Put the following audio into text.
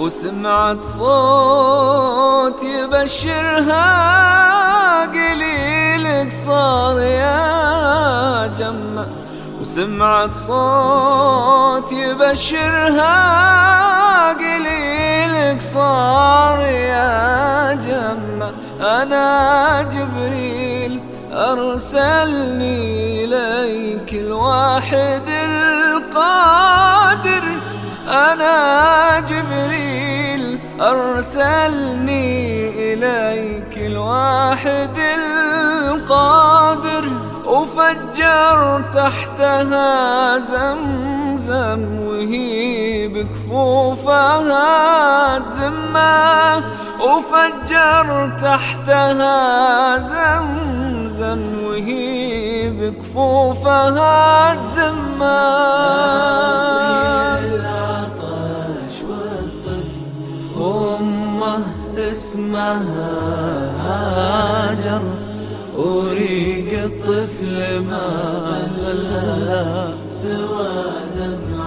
وسمعت صوت يبشرها قليلك صار يا جمة وسمعت صوت يبشرها قليلك صار يا جمة أنا جبريل أرسلني إليك الواحد القادر. أنا جبريل أرسلني إليك الواحد القادر. وفجر تحتها زمزم وهي بكفوفها تزمه وفجر تحتها زمزم وهي بكفوفها تزمه اسمها هاجر وريق الطفل ما لها سوى دمعة.